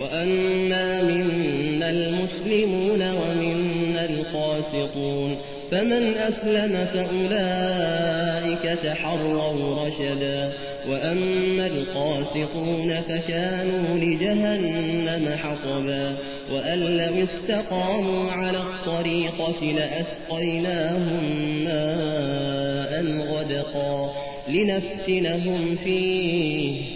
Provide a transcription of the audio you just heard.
وأنا منا المسلمون ومنا القاسطون فمن أسلم فأولئك تحروا رشدا وأما القاسطون فكانوا لجهنم حطبا وأن لو استقاموا على الطريقة لأسقيناهم ماء غدقا لنفتنهم فيه